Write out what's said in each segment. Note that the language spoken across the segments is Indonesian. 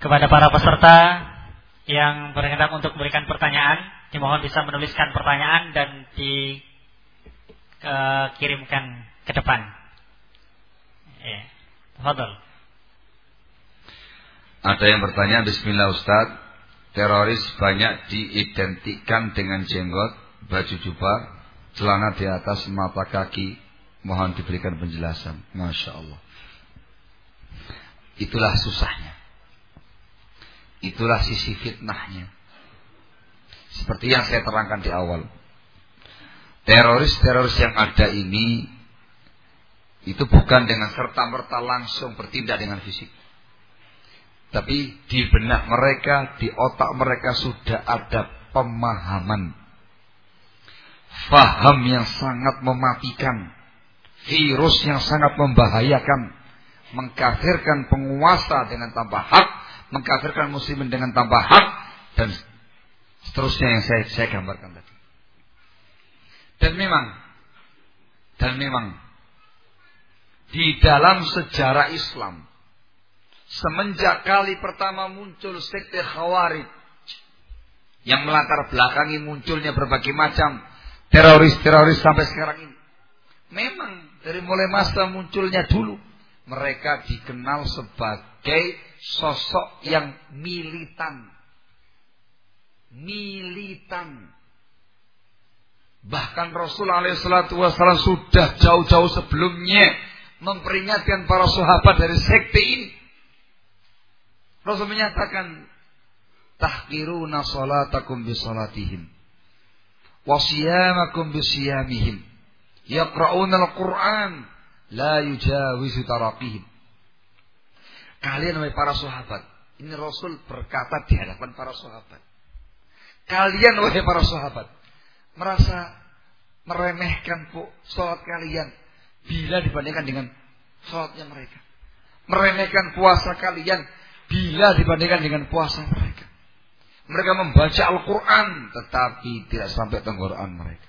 Kepada para peserta yang berkenan untuk memberikan pertanyaan, dimohon bisa menuliskan pertanyaan dan dikirimkan ke depan. Ya. Ada yang bertanya, Bismillah Ustaz, teroris banyak diidentikan dengan jenggot, baju jubah, celana di atas mata kaki. Mohon diberikan penjelasan. Masya Allah. Itulah susahnya. Itulah sisi fitnahnya. Seperti yang saya terangkan di awal. Teroris-teroris yang ada ini itu bukan dengan serta-merta langsung bertindak dengan fisik. Tapi di benak mereka, di otak mereka sudah ada pemahaman. Faham yang sangat mematikan. Virus yang sangat membahayakan. Mengkafirkan penguasa dengan tanpa hak mengkafirkan muslimin dengan tanpa hak dan seterusnya yang saya saya gambarkan tadi. Dan memang dan memang di dalam sejarah Islam semenjak kali pertama muncul sekte Khawarij yang melatar belakangi munculnya berbagai macam teroris-teroris sampai sekarang ini. Memang dari mulai masa munculnya dulu mereka dikenal sebagai sosok yang militan. Militan. Bahkan Rasulullah SAW sudah jauh-jauh sebelumnya memperingatkan para sahabat dari sekte ini. Rasul menyatakan, tahkiruna salatakum bisalatihim. Wasiyamakum bisiyamihim. Yaqra'una al-Quran. La yujawizu taraqihim. Kalian wahai para sahabat. Ini Rasul berkata di hadapan para sahabat. Kalian wahai para sahabat. Merasa meremehkan sholat kalian. Bila dibandingkan dengan sholatnya mereka. Meremehkan puasa kalian. Bila dibandingkan dengan puasa mereka. Mereka membaca Al-Quran. Tetapi tidak sampai tenggorokan mereka.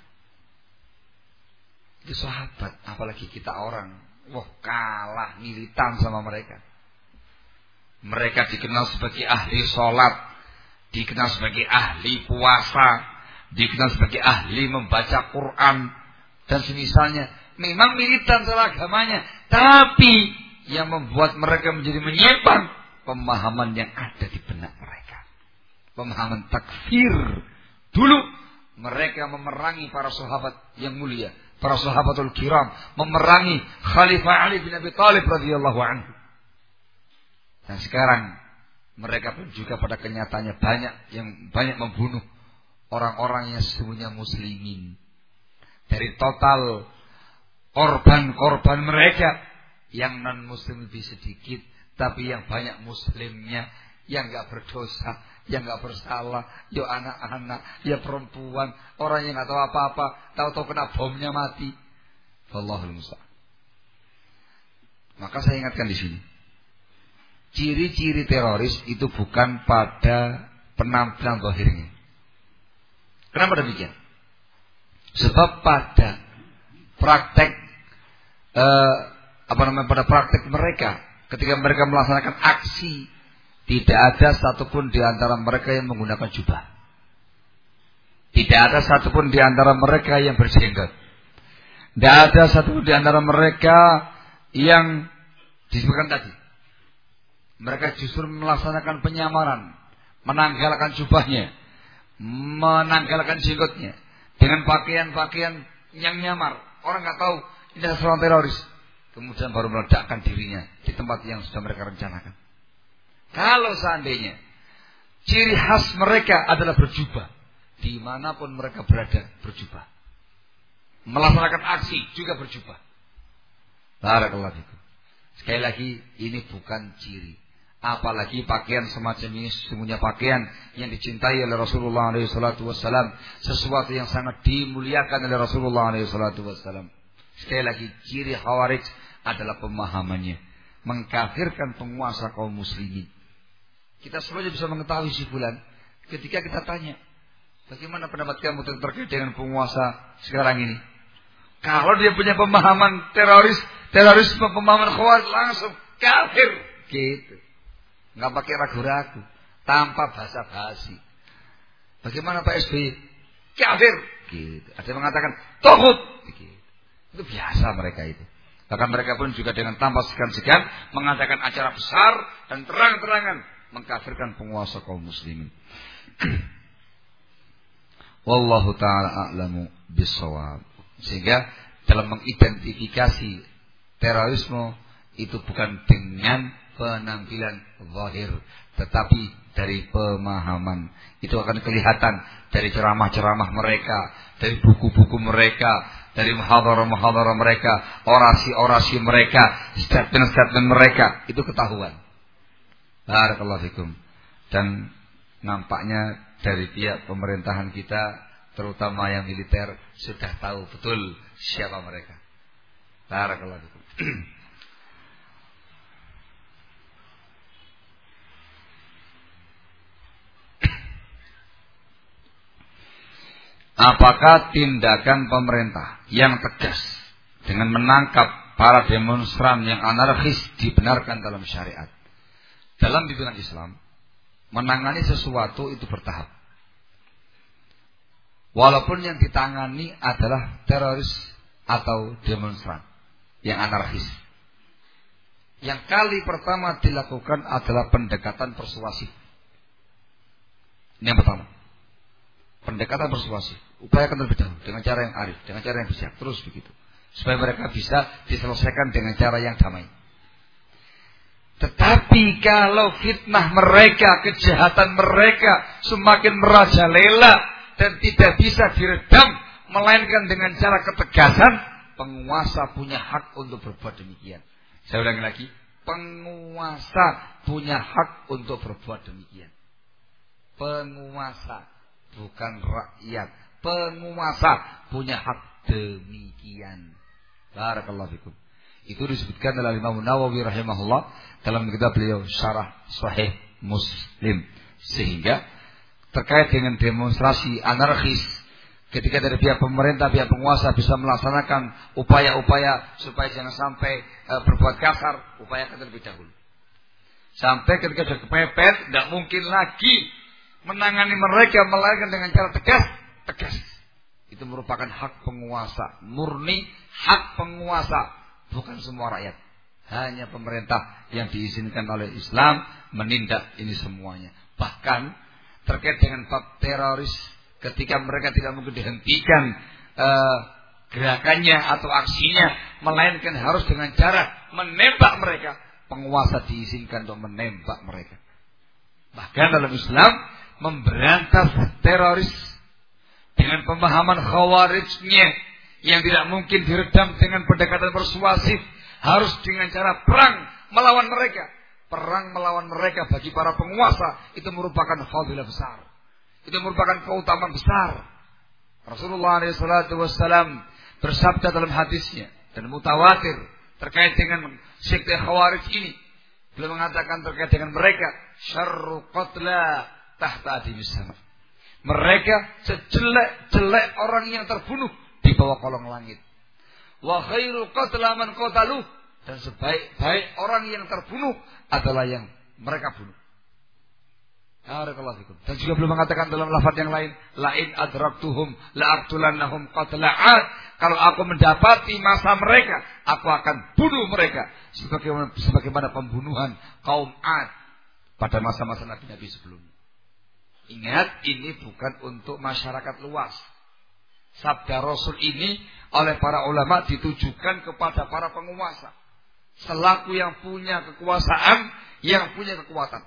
Itu sahabat. Apalagi kita orang. Wah kalah militan sama mereka. Mereka dikenal sebagai ahli sholat, dikenal sebagai ahli puasa, dikenal sebagai ahli membaca Quran dan semisalnya. Memang militan salah agamanya, tapi yang membuat mereka menjadi menyimpang pemahaman yang ada di benak mereka. Pemahaman takfir. Dulu mereka memerangi para sahabat yang mulia, para sahabatul kiram, memerangi Khalifah Ali bin Abi Thalib radhiyallahu anhu. Dan sekarang mereka pun juga pada kenyataannya banyak yang banyak membunuh orang-orang yang sesungguhnya muslimin. Dari total korban-korban mereka yang non muslim lebih sedikit, tapi yang banyak muslimnya yang nggak berdosa, yang nggak bersalah, ya anak-anak, ya perempuan, orang yang nggak tahu apa-apa, tahu-tahu kena bomnya mati. Allahul musta'an. Maka saya ingatkan di sini. Ciri-ciri teroris itu bukan pada penampilan zahirnya. Kenapa demikian? Sebab pada praktek eh, apa namanya pada praktek mereka ketika mereka melaksanakan aksi tidak ada satupun di antara mereka yang menggunakan jubah. Tidak ada satupun di antara mereka yang berjenggot. Tidak ada satupun di antara mereka yang disebutkan tadi mereka justru melaksanakan penyamaran, menanggalkan jubahnya, menanggalkan jenggotnya dengan pakaian-pakaian yang nyamar. Orang nggak tahu ini adalah seorang teroris. Kemudian baru meledakkan dirinya di tempat yang sudah mereka rencanakan. Kalau seandainya ciri khas mereka adalah berjubah, di mana pun mereka berada berjubah, melaksanakan aksi juga berjubah. Barakallahu. Sekali lagi ini bukan ciri Apalagi pakaian semacam ini sesungguhnya pakaian yang dicintai oleh Rasulullah SAW. Sesuatu yang sangat dimuliakan oleh Rasulullah SAW. Sekali lagi ciri khawarij adalah pemahamannya. Mengkafirkan penguasa kaum muslimin. Kita semuanya bisa mengetahui si bulan. Ketika kita tanya. Bagaimana pendapat kamu terkait dengan penguasa sekarang ini? Kalau dia punya pemahaman teroris, terorisme, pemahaman khawarij langsung kafir. Gitu. Nggak pakai ragu-ragu, tanpa basa-basi. Bagaimana Pak SBY? Kafir. Gitu. Ada yang mengatakan tohut. Gitu. Itu biasa mereka itu. Bahkan mereka pun juga dengan tanpa segan-segan mengadakan acara besar dan terang-terangan mengkafirkan penguasa kaum muslimin. Wallahu taala a'lamu bisawab. Sehingga dalam mengidentifikasi terorisme itu bukan dengan penampilan zahir, tetapi dari pemahaman. Itu akan kelihatan dari ceramah-ceramah mereka, dari buku-buku mereka, dari muhadharah-muhadharah mereka, orasi-orasi mereka, statement-statement mereka, itu ketahuan. Barakallahu fikum. Dan nampaknya dari pihak pemerintahan kita, terutama yang militer, sudah tahu betul siapa mereka. Barakallahu fikum. Apakah tindakan pemerintah yang tegas dengan menangkap para demonstran yang anarkis dibenarkan dalam syariat? Dalam bimbingan Islam, menangani sesuatu itu bertahap. Walaupun yang ditangani adalah teroris atau demonstran yang anarkis. Yang kali pertama dilakukan adalah pendekatan persuasif. Ini yang pertama. Pendekatan persuasif. Upayakan terlebih dahulu dengan cara yang arif, dengan cara yang bijak, terus begitu. Supaya mereka bisa diselesaikan dengan cara yang damai. Tetapi kalau fitnah mereka, kejahatan mereka semakin merajalela dan tidak bisa diredam, melainkan dengan cara ketegasan, penguasa punya hak untuk berbuat demikian. Saya ulangi lagi, penguasa punya hak untuk berbuat demikian. Penguasa bukan rakyat. Penguasa punya hak demikian. Barakallahu fikum. Itu disebutkan dalam Imam Nawawi rahimahullah dalam kitab beliau Syarah Sahih Muslim. Sehingga terkait dengan demonstrasi anarkis ketika dari pihak pemerintah, pihak penguasa bisa melaksanakan upaya-upaya supaya jangan sampai e, berbuat kasar, upayakan terlebih dahulu. Sampai ketika sudah kepepet, tidak mungkin lagi menangani mereka melainkan dengan cara tegas, tegas. Itu merupakan hak penguasa, murni hak penguasa, bukan semua rakyat. Hanya pemerintah yang diizinkan oleh Islam menindak ini semuanya. Bahkan terkait dengan bab teroris ketika mereka tidak mungkin dihentikan uh, gerakannya atau aksinya melainkan harus dengan cara menembak mereka penguasa diizinkan untuk menembak mereka bahkan dalam Islam memberantas teroris dengan pemahaman khawarijnya yang tidak mungkin diredam dengan pendekatan persuasif harus dengan cara perang melawan mereka. Perang melawan mereka bagi para penguasa itu merupakan fadilah besar. Itu merupakan keutamaan besar. Rasulullah SAW bersabda dalam hadisnya dan mutawatir terkait dengan sekte khawarij ini. Beliau mengatakan terkait dengan mereka syarru qatla tahta sama. Mereka sejelek-jelek orang yang terbunuh di bawah kolong langit. Wa khairu qatla man qatalu dan sebaik-baik orang yang terbunuh adalah yang mereka bunuh. Dan juga belum mengatakan dalam lafaz yang lain, lain adraktuhum la'aqtulannahum qatla'at. Kalau aku mendapati masa mereka, aku akan bunuh mereka sebagaimana, sebagaimana pembunuhan kaum Ad pada masa-masa nabi-nabi sebelumnya. Ingat, ini bukan untuk masyarakat luas. Sabda Rasul ini oleh para ulama ditujukan kepada para penguasa. Selaku yang punya kekuasaan, yang punya kekuatan.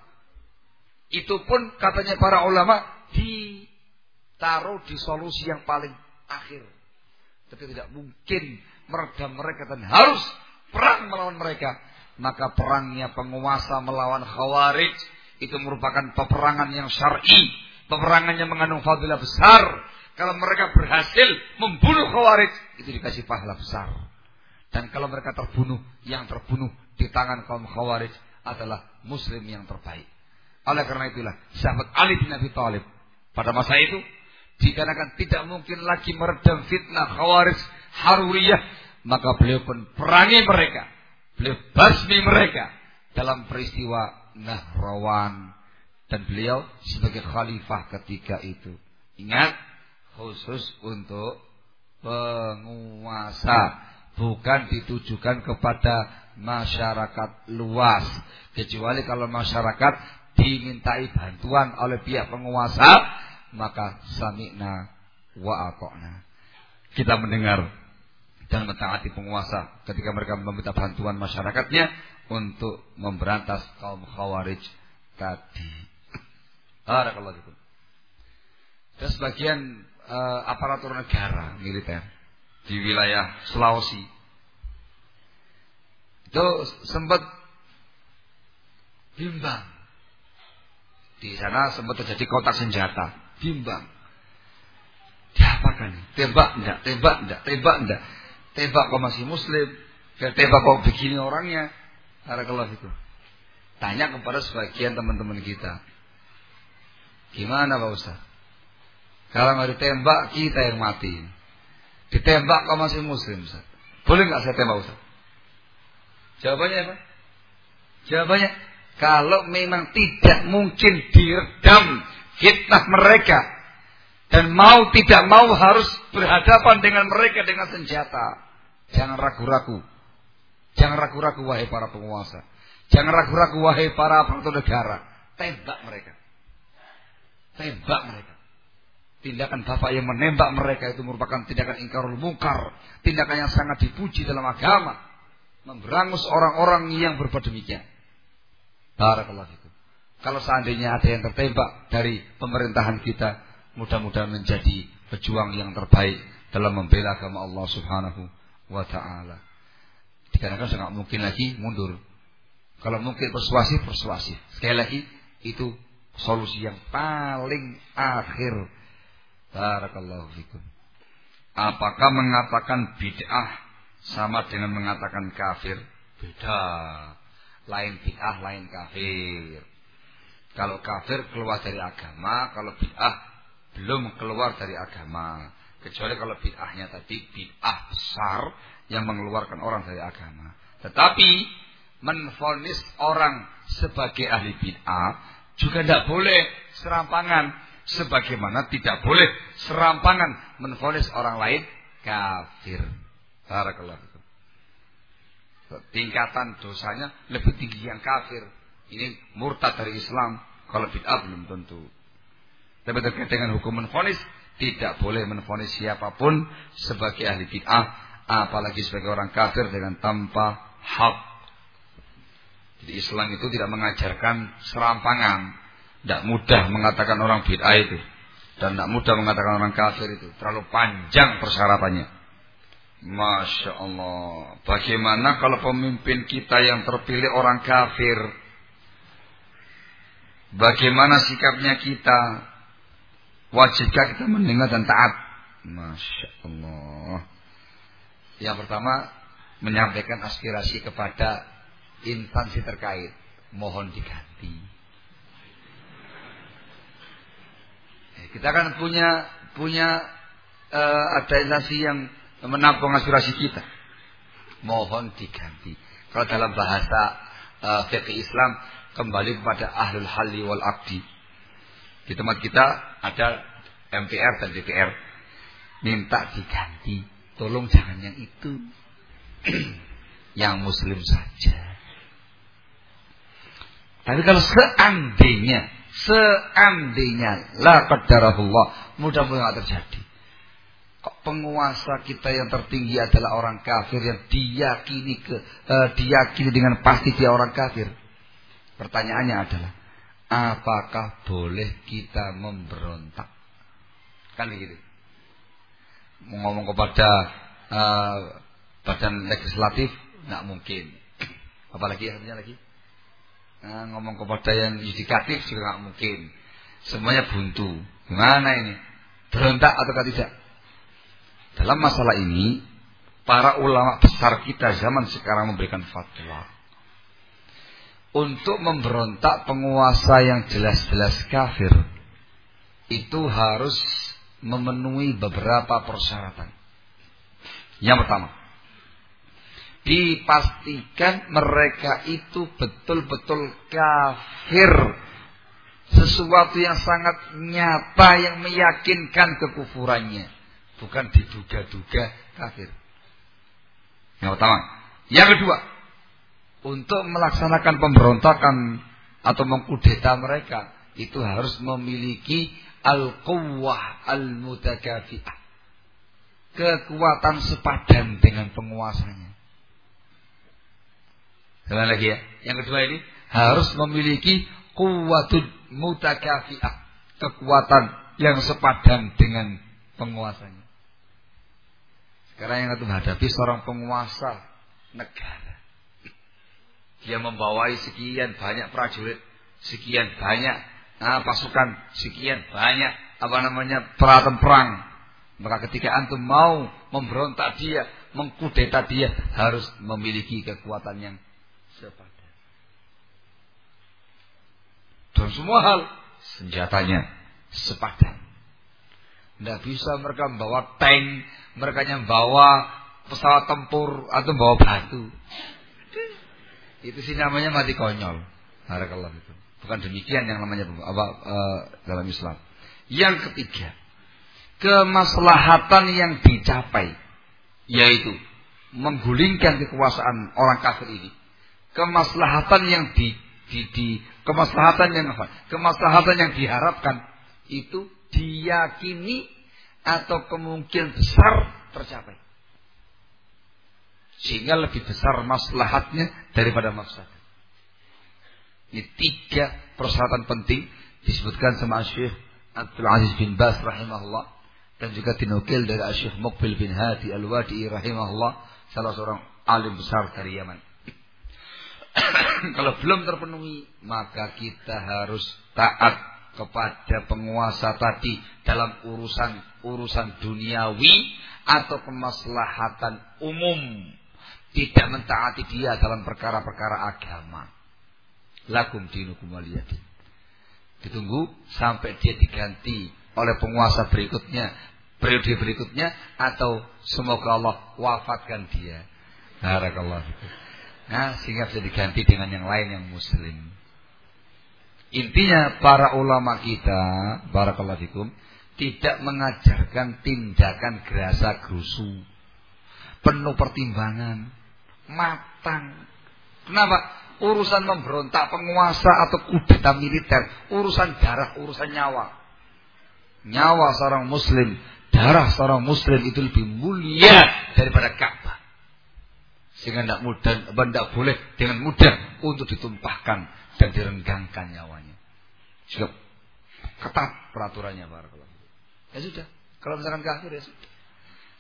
Itu pun katanya para ulama ditaruh di solusi yang paling akhir. Tapi tidak mungkin meredam mereka dan harus perang melawan mereka. Maka perangnya penguasa melawan khawarij itu merupakan peperangan yang syar'i, peperangan yang mengandung fadilah besar. Kalau mereka berhasil membunuh Khawarij, itu dikasih pahala besar. Dan kalau mereka terbunuh, yang terbunuh di tangan kaum Khawarij adalah muslim yang terbaik. Oleh karena itulah, sahabat Ali bin Abi Thalib pada masa itu dikarenakan tidak mungkin lagi meredam fitnah Khawarij Haruriyah, maka beliau pun perangi mereka. Beliau basmi mereka dalam peristiwa Nahrawan. Dan beliau sebagai khalifah ketika itu. Ingat khusus untuk penguasa. Bukan ditujukan kepada masyarakat luas. Kecuali kalau masyarakat dimintai bantuan oleh pihak penguasa maka sami'na wa atokna kita mendengar dan mentaati penguasa ketika mereka meminta bantuan masyarakatnya untuk memberantas kaum khawarij tadi. Barakallahu fikum. Dan sebagian uh, aparatur negara militer di wilayah Sulawesi itu sempat bimbang. Di sana sempat terjadi kotak senjata, bimbang. Diapakan? Tembak enggak? Tembak enggak? Tembak enggak? Tembak kok masih muslim? Tembak kok begini orangnya? Barakallahu itu. Tanya kepada sebagian teman-teman kita. Gimana Pak Ustaz? Kalau nggak ditembak kita yang mati. Ditembak kau masih muslim Ustaz. Boleh nggak saya tembak Ustaz? Jawabannya apa? Jawabannya kalau memang tidak mungkin diredam fitnah mereka dan mau tidak mau harus berhadapan dengan mereka dengan senjata. Jangan ragu-ragu. Jangan ragu-ragu wahai para penguasa. Jangan ragu-ragu wahai para aparatur negara. Tembak mereka. Tembak mereka. Tindakan bapak yang menembak mereka itu merupakan tindakan ingkarul mungkar. Tindakan yang sangat dipuji dalam agama. Memberangus orang-orang yang berbuat demikian. Barakallahu fikum. Kalau seandainya ada yang tertembak dari pemerintahan kita, mudah-mudahan menjadi pejuang yang terbaik dalam membela agama Allah Subhanahu wa taala. Dikarenakan sangat mungkin lagi mundur. Kalau mungkin persuasif, persuasif. Sekali lagi, itu solusi yang paling akhir Barakallahu fikum. Apakah mengatakan bid'ah sama dengan mengatakan kafir? Beda. Lain bid'ah, lain kafir. Kalau kafir keluar dari agama, kalau bid'ah belum keluar dari agama. Kecuali kalau bid'ahnya tadi bid'ah besar yang mengeluarkan orang dari agama. Tetapi menfonis orang sebagai ahli bid'ah juga tidak boleh serampangan sebagaimana tidak boleh serampangan menfonis orang lain kafir. Barakallahu Tingkatan dosanya lebih tinggi yang kafir. Ini murtad dari Islam. Kalau bid'ah belum tentu. Tapi terkait dengan hukum menfonis, tidak boleh menfonis siapa pun sebagai ahli bid'ah, apalagi sebagai orang kafir dengan tanpa hak. Jadi Islam itu tidak mengajarkan serampangan. Tidak mudah mengatakan orang bid'ah itu. Dan tidak mudah mengatakan orang kafir itu. Terlalu panjang persyaratannya. Masya Allah. Bagaimana kalau pemimpin kita yang terpilih orang kafir? Bagaimana sikapnya kita? Wajibkah kita mendengar dan taat? Masya Allah. Yang pertama, menyampaikan aspirasi kepada instansi terkait. Mohon diganti. Kita kan punya punya uh, ada instansi yang menampung aspirasi kita. Mohon diganti. Kalau dalam bahasa uh, Islam kembali kepada ahlul halli wal aqdi. Di tempat kita ada MPR dan DPR minta diganti. Tolong jangan yang itu. yang muslim saja. Tapi kalau seandainya Seandainya la qadarahullah, mudah-mudahan terjadi. Kok penguasa kita yang tertinggi adalah orang kafir yang diyakini ke uh, diyakini dengan pasti dia orang kafir. Pertanyaannya adalah apakah boleh kita memberontak? Kan begitu. Mau ngomong kepada uh, badan legislatif nggak mungkin. Apalagi artinya lagi? Nah, ngomong kepada yang yudikatif juga nggak mungkin. Semuanya buntu. Gimana ini? Berontak atau tidak? Dalam masalah ini, para ulama besar kita zaman sekarang memberikan fatwa. Untuk memberontak penguasa yang jelas-jelas kafir, itu harus memenuhi beberapa persyaratan. Yang pertama, dipastikan mereka itu betul-betul kafir. Sesuatu yang sangat nyata yang meyakinkan kekufurannya. Bukan diduga-duga kafir. Yang pertama. Yang kedua. Untuk melaksanakan pemberontakan atau mengkudeta mereka. Itu harus memiliki al-quwwah al-mutakafi'ah. Kekuatan sepadan dengan penguasanya. Sekali lagi ya. Yang kedua ini harus memiliki kuwatud mutakafi'ah. Kekuatan yang sepadan dengan penguasanya. Sekarang yang kita hadapi seorang penguasa negara. Dia membawai sekian banyak prajurit, sekian banyak nah, pasukan, sekian banyak apa namanya peralatan perang. Maka ketika antum mau memberontak dia, mengkudeta dia harus memiliki kekuatan yang sepadan. Dan semua hal senjatanya sepadan. Tidak bisa mereka membawa tank, mereka yang bawa pesawat tempur atau bawa batu. Itu sih namanya mati konyol. Harakallah itu. Bukan demikian yang namanya apa uh, dalam Islam. Yang ketiga, kemaslahatan yang dicapai yaitu menggulingkan kekuasaan orang kafir ini kemaslahatan yang di, di, di kemaslahatan yang apa? Kemaslahatan yang diharapkan itu diyakini atau kemungkinan besar tercapai. Sehingga lebih besar maslahatnya daripada mafsadat. Ini tiga persyaratan penting disebutkan sama Syekh Abdul Aziz bin Bas rahimahullah dan juga dinukil dari Syekh Mukbil bin Hadi Al-Wadi rahimahullah salah seorang alim besar dari Yaman. Kalau belum terpenuhi, maka kita harus taat kepada penguasa tadi dalam urusan urusan duniawi atau kemaslahatan umum. Tidak mentaati dia dalam perkara-perkara agama. Lakum dinukum waliyadin. Ditunggu sampai dia diganti oleh penguasa berikutnya, periode berikutnya atau semoga Allah wafatkan dia. Barakallahu Nah, sehingga bisa diganti dengan yang lain yang muslim. Intinya para ulama kita, barakallahu fikum, tidak mengajarkan tindakan gerasa gerusu. Penuh pertimbangan, matang. Kenapa? Urusan memberontak penguasa atau kudeta militer, urusan darah, urusan nyawa. Nyawa seorang muslim, darah seorang muslim itu lebih mulia daripada Ka'bah. Sehingga tidak mudah, tidak boleh dengan mudah untuk ditumpahkan dan direnggangkan nyawanya. Sudah ketat peraturannya barakallahu. Ya sudah, kalau misalkan kafir ya sudah.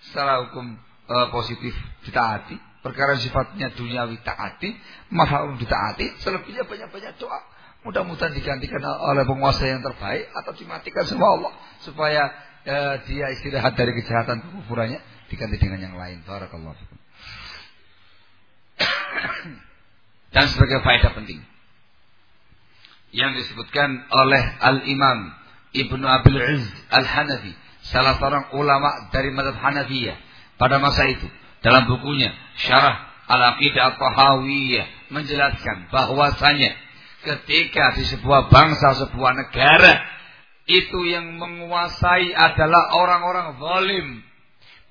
Secara hukum e, positif ditaati, perkara sifatnya duniawi taati, mahal ditaati, selebihnya banyak-banyak doa. Mudah-mudahan digantikan oleh penguasa yang terbaik atau dimatikan semua Allah supaya e, dia istirahat dari kejahatan kekufurannya diganti dengan yang lain. Barakallahu dan sebagai faedah penting yang disebutkan oleh Al-Imam Ibnu Abil Izz Al-Hanafi, salah seorang ulama dari madhab Hanafiyah pada masa itu dalam bukunya Syarah Al-Aqidah At-Tahawiyah menjelaskan bahwasanya ketika di sebuah bangsa, sebuah negara itu yang menguasai adalah orang-orang zalim.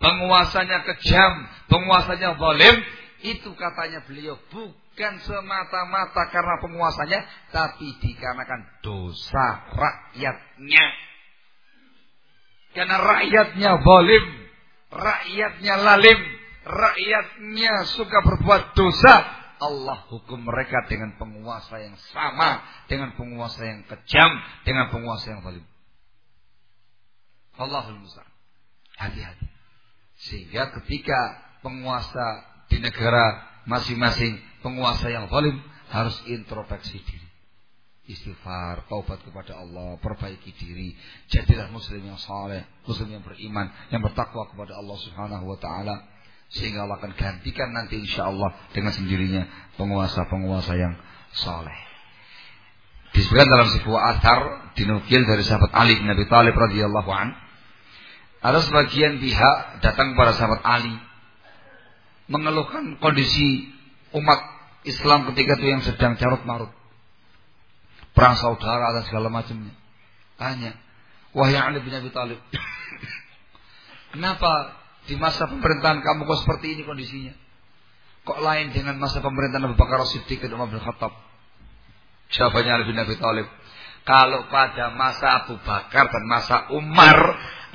Penguasanya kejam, penguasanya zalim, itu katanya beliau bukan semata-mata karena penguasanya, tapi dikarenakan dosa rakyatnya. Karena rakyatnya zalim, rakyatnya lalim, rakyatnya suka berbuat dosa, Allah hukum mereka dengan penguasa yang sama, dengan penguasa yang kejam, dengan penguasa yang zalim. Allahul Musta'an. Hati-hati. Sehingga ketika penguasa di negara masing-masing penguasa yang zalim harus introspeksi diri. Istighfar, taubat kepada Allah, perbaiki diri, jadilah muslim yang saleh, muslim yang beriman, yang bertakwa kepada Allah Subhanahu wa taala sehingga Allah akan gantikan nanti insya Allah dengan sendirinya penguasa-penguasa yang saleh. Disebutkan dalam sebuah asar dinukil dari sahabat Ali bin Abi Thalib radhiyallahu an. Ada sebagian pihak datang kepada sahabat Ali mengeluhkan kondisi umat Islam ketika itu yang sedang carut marut. Perang saudara dan segala macamnya. Tanya, wahai Ali bin Abi Thalib, kenapa di masa pemerintahan kamu kok seperti ini kondisinya? Kok lain dengan masa pemerintahan Abu Bakar Siddiq dan Umar bin Khattab? Jawabannya Ali bin Abi Thalib. Kalau pada masa Abu Bakar dan masa Umar,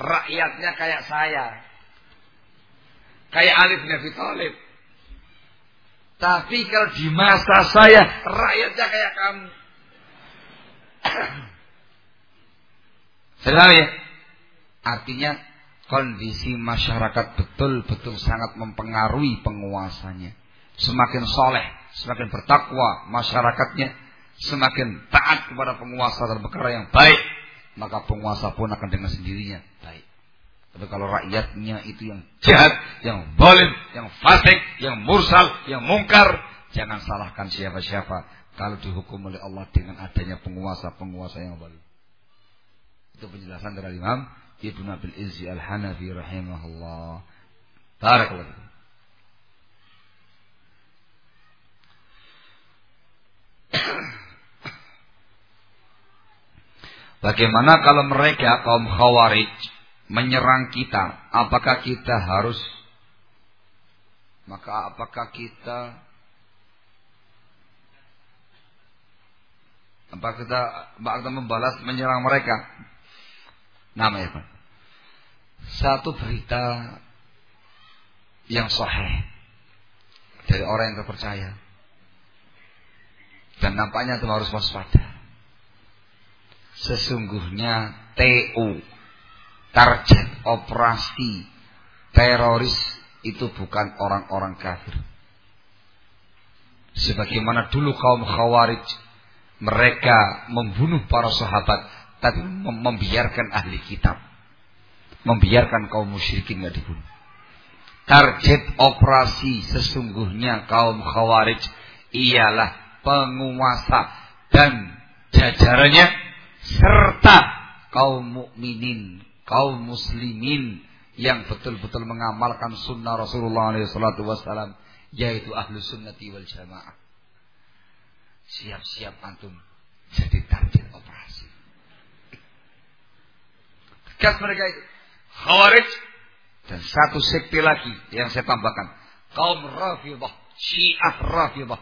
rakyatnya kayak saya. Kayak Ali bin Abi Thalib. Tapi kalau di masa saya, rakyatnya kayak kamu. Sedang ya? Artinya kondisi masyarakat betul-betul sangat mempengaruhi penguasanya. Semakin soleh, semakin bertakwa masyarakatnya, semakin taat kepada penguasa dan perkara yang baik, maka penguasa pun akan dengan sendirinya baik. Tapi kalau rakyatnya itu yang jahat, yang bolim, yang fasik, yang mursal, yang mungkar, jangan salahkan siapa-siapa kalau dihukum oleh Allah dengan adanya penguasa-penguasa yang baik. Itu penjelasan dari Imam Ibnu Abil Izzi Al-Hanafi rahimahullah. Barakallahu Bagaimana kalau mereka kaum Khawarij menyerang kita? Apakah kita harus maka apakah kita apakah kita bakal membalas menyerang mereka? Nama ya Pak. Satu berita yang sahih dari orang yang terpercaya. Dan nampaknya itu harus waspada. Sesungguhnya TU target operasi teroris itu bukan orang-orang kafir. Sebagaimana dulu kaum Khawarij mereka membunuh para sahabat tapi membiarkan ahli kitab. Membiarkan kaum musyrikin nggak dibunuh. Target operasi sesungguhnya kaum khawarij ialah penguasa dan jajarannya serta kaum mukminin, kaum muslimin yang betul-betul mengamalkan sunnah Rasulullah SAW yaitu ahlu sunnati wal jamaah. Siap-siap antum jadi target operasi. Gas mereka itu. Khawarij. Dan satu sekte lagi yang saya tambahkan. Kaum Rafidah. Syiah Rafidah.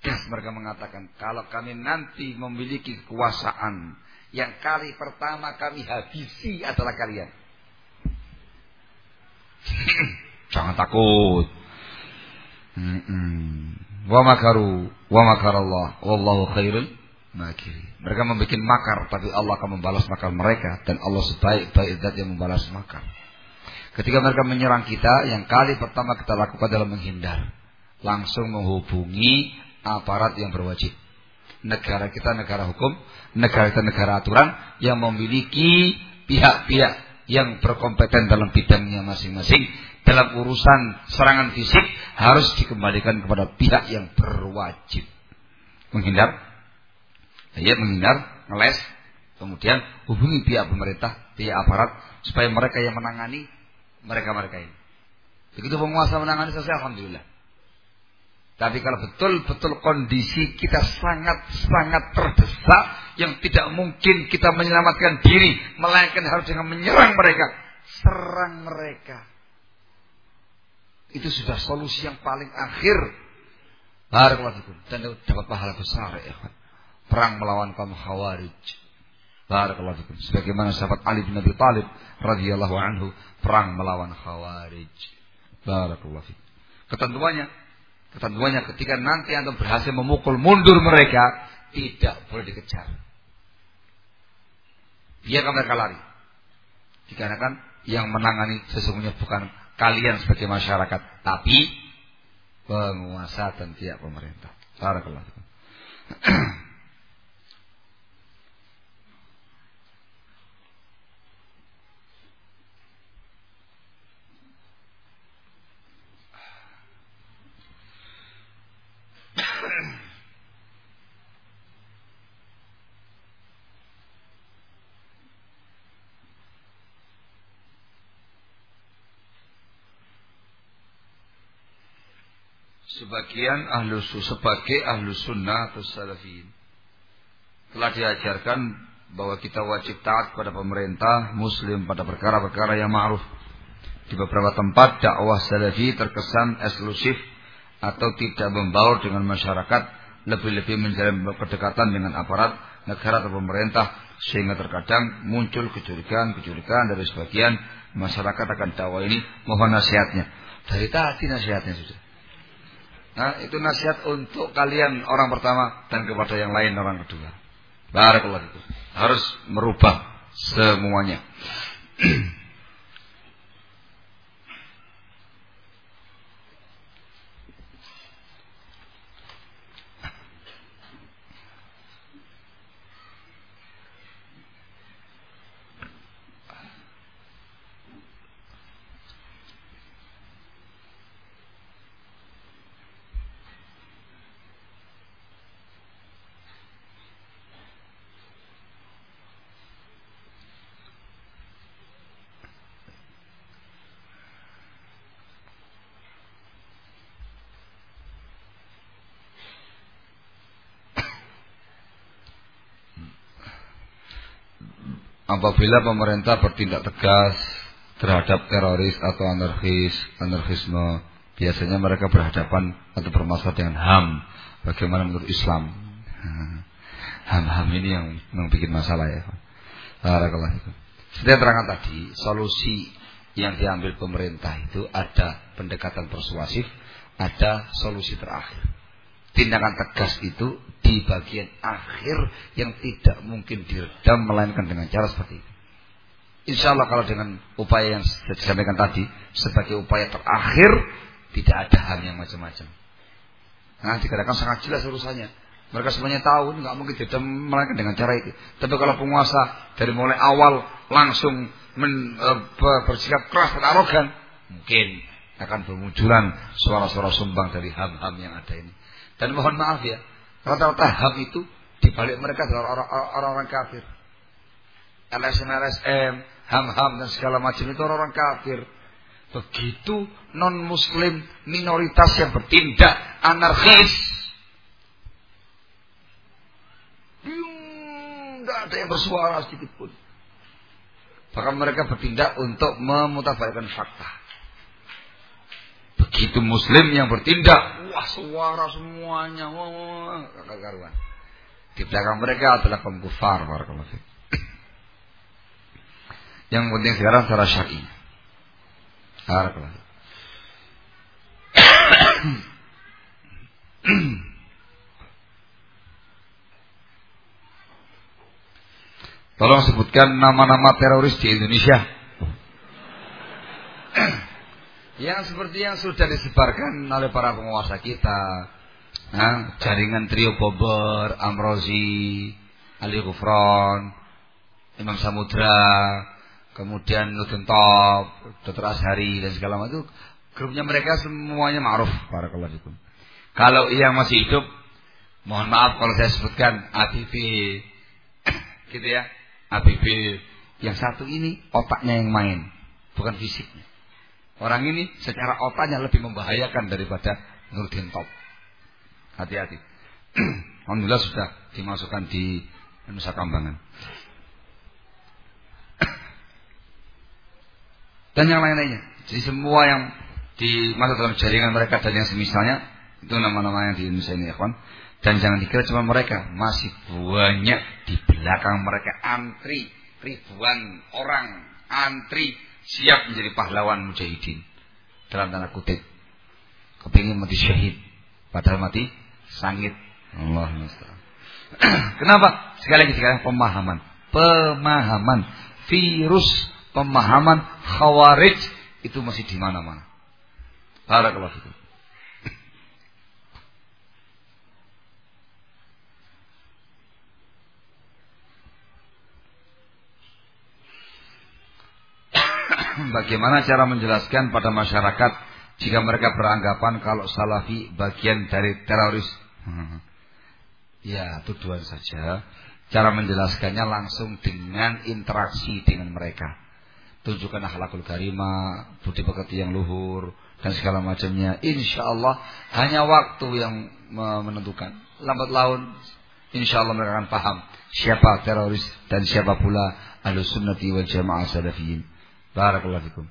Tegas mereka mengatakan. Kalau kami nanti memiliki kekuasaan. Yang kali pertama kami habisi adalah kalian. Jangan takut. Wa makaru. Wa makarallah. Wallahu khairul makiri. Mereka membuat makar, tapi Allah akan membalas makar mereka dan Allah sebaik-baik zat yang membalas makar. Ketika mereka menyerang kita, yang kali pertama kita lakukan adalah menghindar. Langsung menghubungi aparat yang berwajib. Negara kita negara hukum, negara kita negara aturan yang memiliki pihak-pihak yang berkompeten dalam bidangnya masing-masing. Dalam urusan serangan fisik harus dikembalikan kepada pihak yang berwajib. Menghindar Ya menghindar, ngeles, kemudian hubungi pihak pemerintah, pihak aparat supaya mereka yang menangani mereka-mereka ini. Begitu penguasa menangani selesai alhamdulillah. Tapi kalau betul-betul kondisi kita sangat-sangat terdesak yang tidak mungkin kita menyelamatkan diri, melainkan harus dengan menyerang mereka, serang mereka. Itu sudah solusi yang paling akhir. Barakallahu Dan dapat pahala besar ya perang melawan kaum Khawarij. Barakallahu fikum. Sebagaimana sahabat Ali bin Abi Thalib radhiyallahu anhu perang melawan Khawarij. Barakallahu fikum. Ketentuannya ketentuannya ketika nanti antum berhasil memukul mundur mereka tidak boleh dikejar. Biarkan mereka lari. Dikarenakan yang menangani sesungguhnya bukan kalian sebagai masyarakat, tapi penguasa dan pihak pemerintah. Barakallahu fikum. sebagian ahlu sebagai ahlu sunnah atau salafin telah diajarkan bahwa kita wajib taat kepada pemerintah muslim pada perkara-perkara yang ma'ruf. Di beberapa tempat dakwah salafi terkesan eksklusif atau tidak membaur dengan masyarakat, lebih-lebih menjalin kedekatan dengan aparat negara atau pemerintah sehingga terkadang muncul kecurigaan-kecurigaan dari sebagian masyarakat akan dakwah ini mohon nasihatnya. Dari tadi nasihatnya sudah. Nah, itu nasihat untuk kalian orang pertama dan kepada yang lain orang kedua. Barakallah itu. Harus merubah semuanya. apabila pemerintah bertindak tegas terhadap teroris atau anarkis, anarkisme, biasanya mereka berhadapan atau bermasalah dengan HAM. Bagaimana menurut Islam? HAM-HAM ini yang membuat masalah ya. Barakallah itu. Seperti terangkan tadi, solusi yang diambil pemerintah itu ada pendekatan persuasif, ada solusi terakhir. Tindakan tegas itu di bagian akhir yang tidak mungkin diredam melainkan dengan cara seperti itu. Insya Allah kalau dengan upaya yang disampaikan tadi sebagai upaya terakhir tidak ada hal yang macam-macam. Nah dikatakan sangat jelas urusannya. Mereka semuanya tahu nggak mungkin diredam melainkan dengan cara itu. Tapi kalau penguasa dari mulai awal langsung men, e, bersikap keras dan arogan, mungkin akan bermunculan suara-suara sumbang dari ham-ham yang ada ini. Dan mohon maaf ya, Rata-rata HAM itu dibalik mereka adalah orang-orang kafir. LSM, LSM, HAM-HAM dan segala macam itu orang-orang kafir. Begitu non-muslim minoritas yang bertindak anarkis. Tidak ada yang bersuara sedikit pun. Bahkan mereka bertindak untuk memutabaikkan fakta. Begitu muslim yang bertindak wah suara semuanya, wah, karuan. Di belakang mereka adalah kaum kufar, barakallahu Yang penting sekarang secara syar'i. Barakallahu Tolong sebutkan nama-nama teroris di Indonesia. Yang seperti yang sudah disebarkan oleh para penguasa kita. Nah, jaringan trio Bobber, Amrozi, Ali Gufron, Imam Samudra, kemudian Nutun Top, Dr. Ashari dan segala macam itu grupnya mereka semuanya ma'ruf para itu. Kalau yang masih hidup, mohon maaf kalau saya sebutkan ABB gitu ya. ABB yang satu ini otaknya yang main, bukan fisiknya. Orang ini secara otaknya lebih membahayakan daripada Nurdin Top. Hati-hati. Alhamdulillah sudah dimasukkan di Nusa Kambangan. Dan yang lain-lainnya. Jadi semua yang dimasuk dalam jaringan mereka dan yang semisalnya itu nama-nama yang di Indonesia ini ya. Dan jangan dikira cuma mereka, masih banyak di belakang mereka antri ribuan orang antri siap menjadi pahlawan mujahidin dalam tanda kutip kepingin mati syahid padahal mati sangit Allah Kenapa? Sekali lagi sekali pemahaman. Pemahaman virus pemahaman khawarij itu masih di mana-mana. Barakallahu fikum. Bagaimana cara menjelaskan pada masyarakat jika mereka beranggapan kalau salafi bagian dari teroris. ya, tuduhan saja. Cara menjelaskannya langsung dengan interaksi dengan mereka. Tunjukkan akhlakul karimah, budi pekerti yang luhur, dan segala macamnya. Insya Allah hanya waktu yang menentukan. Lambat laun, insya Allah mereka akan paham siapa teroris dan siapa pula ahlu sunnati wal jamaah salafiyin. Barakallahu fikum.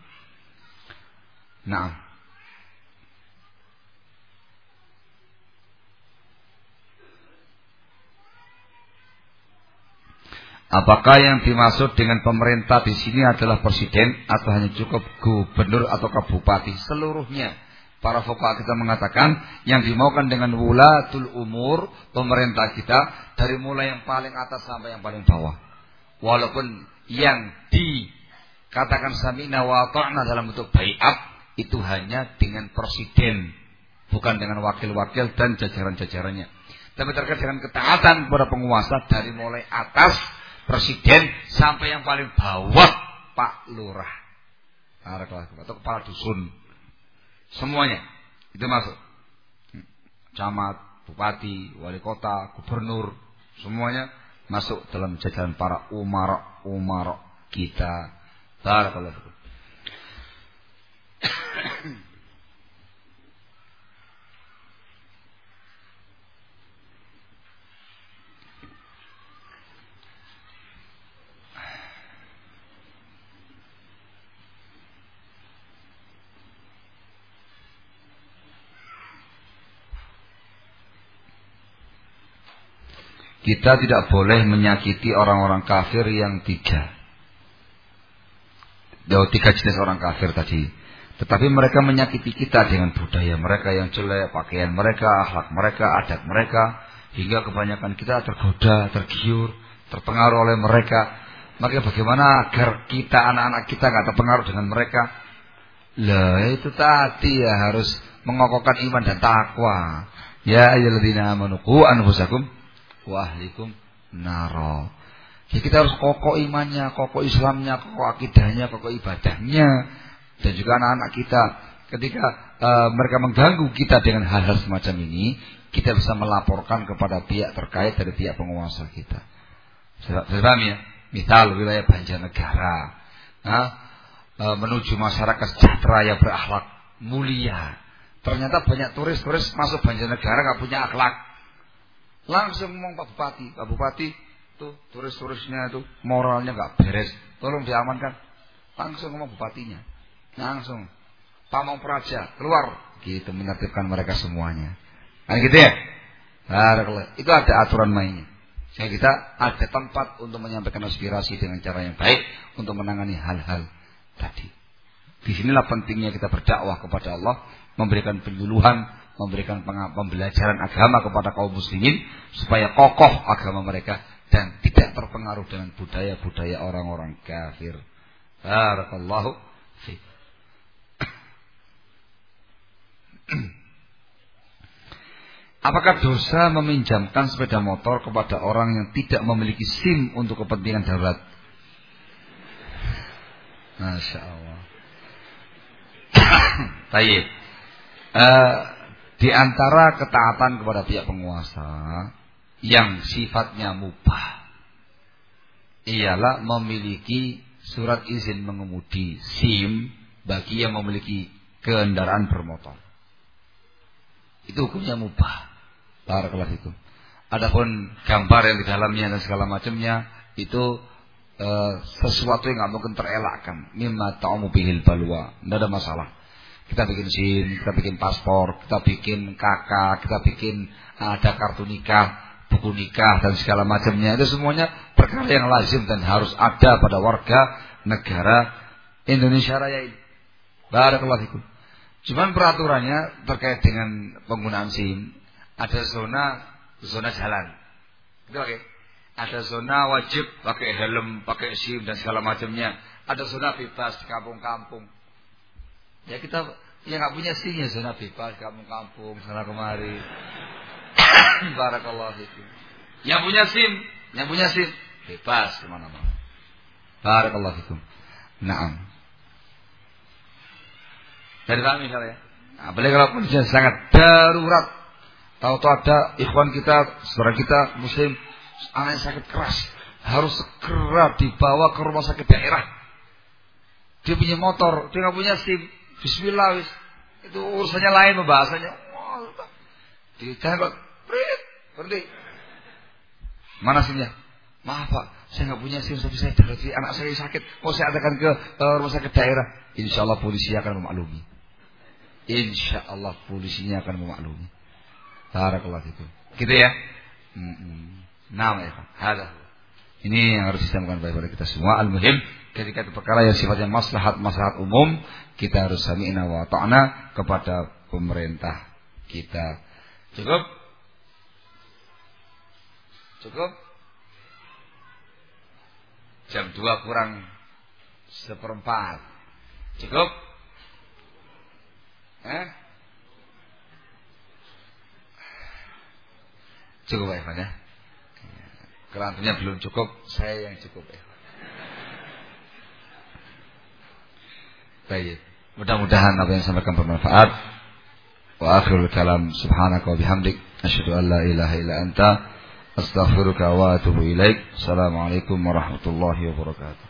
Nah. Apakah yang dimaksud dengan pemerintah di sini adalah presiden atau hanya cukup gubernur atau bupati seluruhnya? Para fuqaha kita mengatakan yang dimaukan dengan wulatul umur pemerintah kita dari mulai yang paling atas sampai yang paling bawah. Walaupun yang dikatakan samina wa ta'na dalam bentuk bai'at itu hanya dengan presiden, bukan dengan wakil-wakil dan jajaran-jajarannya. Tapi terkait dengan ketaatan kepada penguasa dari mulai atas presiden sampai yang paling bawah Pak Lurah. Atau kepala dusun. Semuanya. Itu masuk. Camat bupati wali kota gubernur semuanya masuk dalam jajaran para umar umar kita Kita tidak boleh menyakiti orang-orang kafir yang tiga. Jauh tiga jenis orang kafir tadi. Tetapi mereka menyakiti kita dengan budaya mereka yang jelek, pakaian mereka, akhlak mereka, adat mereka. Hingga kebanyakan kita tergoda, tergiur, terpengaruh oleh mereka. Maka bagaimana agar kita, anak-anak kita nggak terpengaruh dengan mereka? Lah itu tadi ya harus mengokohkan iman dan takwa. Ya ayyuhalladzina amanu qu anfusakum wahlikum naro. Jadi kita harus kokoh imannya, kokoh Islamnya, kokoh akidahnya, kokoh ibadahnya. Dan juga anak-anak kita ketika uh, mereka mengganggu kita dengan hal-hal semacam ini, kita bisa melaporkan kepada pihak terkait dari pihak penguasa kita. Paham ya? Misal wilayah Banjarnegara. Nah, uh, menuju masyarakat sejahtera yang berakhlak mulia. Ternyata banyak turis-turis masuk Banjarnegara nggak punya akhlak. Langsung ngomong Pak Bupati, Pak Bupati tuh turis-turisnya itu moralnya nggak beres, tolong diamankan. Langsung ngomong bupatinya, langsung Pamong Praja keluar, gitu menertibkan mereka semuanya. Kan gitu ya? Nah, itu ada aturan mainnya. Sehingga kita ada tempat untuk menyampaikan aspirasi dengan cara yang baik untuk menangani hal-hal tadi. Di sinilah pentingnya kita berdakwah kepada Allah, memberikan penyuluhan, memberikan pembelajaran agama kepada kaum muslimin supaya kokoh agama mereka dan tidak terpengaruh dengan budaya-budaya orang-orang kafir. Barakallahu. Apakah dosa meminjamkan sepeda motor kepada orang yang tidak memiliki SIM untuk kepentingan darurat? Masya Allah. Uh, di antara ketaatan kepada pihak penguasa yang sifatnya mubah ialah memiliki surat izin mengemudi SIM bagi yang memiliki kendaraan bermotor. Itu hukumnya mubah. Barakallahu itu. Adapun gambar yang di dalamnya dan segala macamnya itu e, sesuatu yang nggak mungkin terelakkan. Mimma ta'umu bihil balwa. Tidak ada masalah. Kita bikin SIM, kita bikin paspor, kita bikin KK, kita bikin ah, ada kartu nikah, buku nikah dan segala macamnya. Itu semuanya perkara yang lazim dan harus ada pada warga negara Indonesia Raya ini. Barakallahu fikum. Cuman peraturannya terkait dengan penggunaan SIM ada zona zona jalan. Itu oke. Ada zona wajib pakai helm, pakai SIM dan segala macamnya. Ada zona bebas di kampung-kampung. Ya kita yang nggak punya SIM ya zona bebas kampung-kampung sana kemari. Barakallahu fikum. Yang punya SIM, yang punya SIM bebas ke mana-mana. Barakallahu fikum. Naam. Dari kami misalnya. Nah, boleh kalau kondisi sangat darurat. Tahu-tahu ada ikhwan kita, saudara kita muslim, anak sakit keras, harus segera dibawa ke rumah sakit daerah. Dia punya motor, dia nggak punya SIM, Bismillah. Itu urusannya lain pembahasannya. Ditembak, berhenti. Mana sinnya? Maaf Pak, saya nggak punya SIM tapi saya darurat anak saya sakit. Mau saya adakan ke uh, rumah sakit daerah. Insya Allah polisi akan memaklumi. Insya Allah polisinya akan memaklumi. Barakallah itu. Gitu ya. Nama ya Ada. Ini yang harus disampaikan baik kita semua. Al-muhim ketika itu perkara yang sifatnya maslahat maslahat umum kita harus sami'na wa ta'na kepada pemerintah kita. Cukup? Cukup? Jam 2 kurang seperempat. Cukup? Eh? Cukup ya, ya. Kerantunya belum cukup, saya yang cukup ya. Baik. Mudah-mudahan apa yang sampaikan bermanfaat. Wa akhirul kalam subhanaka wa bihamdik asyhadu an la ilaha illa anta astaghfiruka wa atubu ilaik. Assalamualaikum warahmatullahi wabarakatuh.